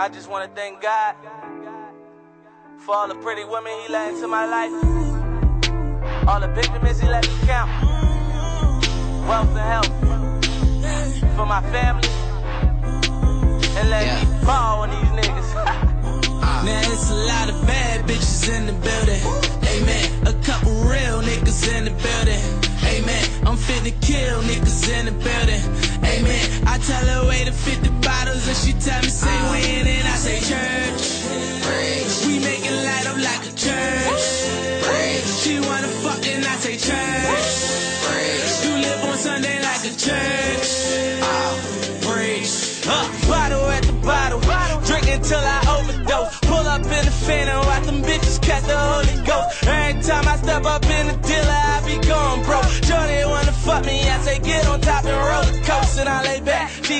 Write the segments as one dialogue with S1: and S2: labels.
S1: I just wanna thank God for all the pretty women He let into my life, all the Benjamins He let me count, wealth and health for my family, and let
S2: Yeah.
S1: me ball on these niggas.
S3: I tell her wait to 50 bottles and she tell me say when and I say church. We make it light up like a church. She wanna fuck and I say church. You live on Sunday like a church.
S1: Uh, bottle at the bottle, drink until I overdose. Pull up in the phantom, watch them bitches catch the Holy Ghost. Every time I step up in the dealer, I be going broke. Shorty wanna fuck me, I say get on top and roll the coast, and I.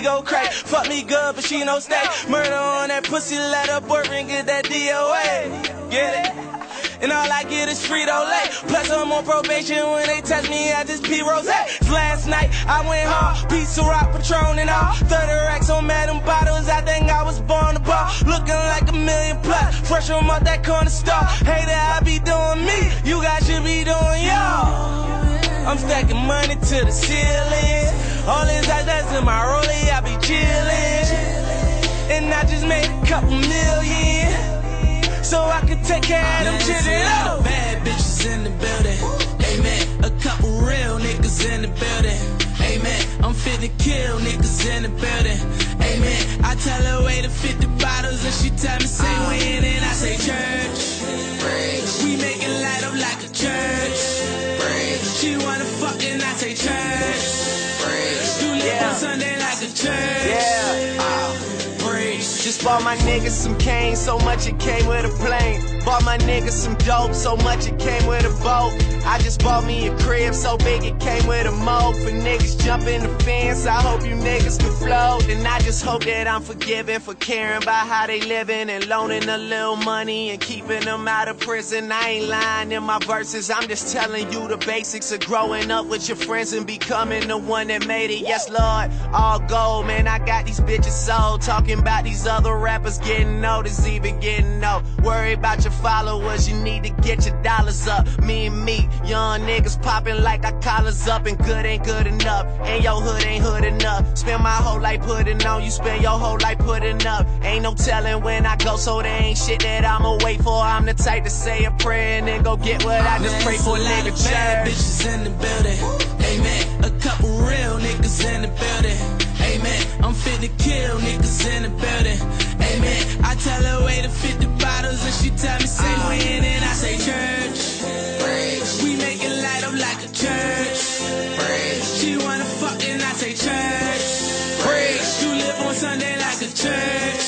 S1: Go crack. fuck me good, but she no stay. Murder on that pussy, let her boyfriend get that DOA. Get it? And all I get is Frito Lay. Plus I'm on probation when they test me, I just P Rose. Last night I went hard, pizza rock, Patron and all. 30 racks on Madam bottles, I think I was born to ball. Looking like a million plus, fresh from out that corner store. Hater, I be doing me, you guys should be doing y'all. I'm stacking money to the ceiling. All ice that's in my rollie, I be chillin'. And I just made a couple million. So I could take care of them children. Oh.
S3: Bad bitches in the building. Amen. A couple real niggas in the building. Amen. I'm fit to kill niggas in the building. Amen. I tell her wait to 50 bottles and she tell me say when and I say church. We
S1: Just bought my niggas some cane, so much it came with a plane. Bought my niggas some dope, so much it came with a boat. I just bought me a crib, so big it came with a moat. For niggas jumping the fence, I hope you niggas can float. And I just hope that I'm forgiven for caring about how they living and loaning a little money and keeping them out of prison. I ain't lying in my verses, I'm just telling you the basics of growing up with your friends and becoming the one that made it. Yes, Lord, all gold, man. I got these bitches sold. Talking about these other rappers getting noticed, even getting no. Worry about your followers, you need to get your dollars up. Me and me, young niggas popping like our collars up, and good ain't good enough. And your hood ain't hood enough. Spend my whole life putting on, you spend your whole life putting up. Ain't no telling when I go, so there ain't shit that I'ma wait for. I'm the type to say a prayer and then go get what I just pray for, nigga.
S3: bad bitches in the building. Amen. Tell her wait to 50 bottles and she tell me say when and I say church. We make it light up like a church. She wanna fuck and I say church. You live on Sunday like a church.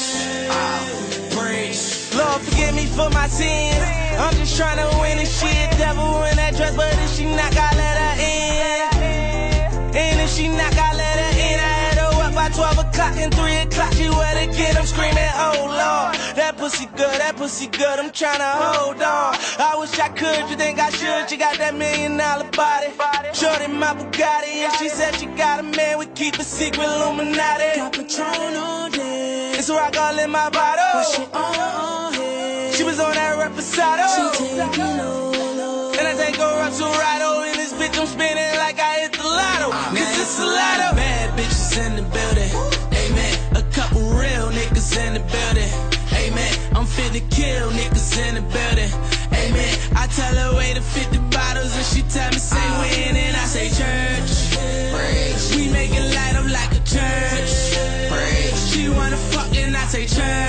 S3: Praise.
S1: Lord, forgive me for my sins. I'm just trying to win this shit. Devil in that dress, but if she not, I 12 3 o'clock. She wet again. I'm screaming, oh Lord. That pussy good, that pussy good. I'm trying to hold on. I wish I could. You think I should? She got that million dollar body. Shorty my Bugatti. And she said she got a man. We keep a secret Illuminati.
S3: Got Patron all day.
S1: It's rock all in my bottle.
S3: She on.
S1: She was on that reposado.
S3: She taking low.
S1: And I take her up to Rado. In this bitch, I'm spinning like I hit the lotto. Cause it's a lotto.
S3: Bad bitches in the building. Niggas in the building. Amen. I'm to kill niggas in the building. Amen. I tell her wait to 50 bottles and she tell me say when and I say church. We make it light up like a church. She wanna fuck and I say church.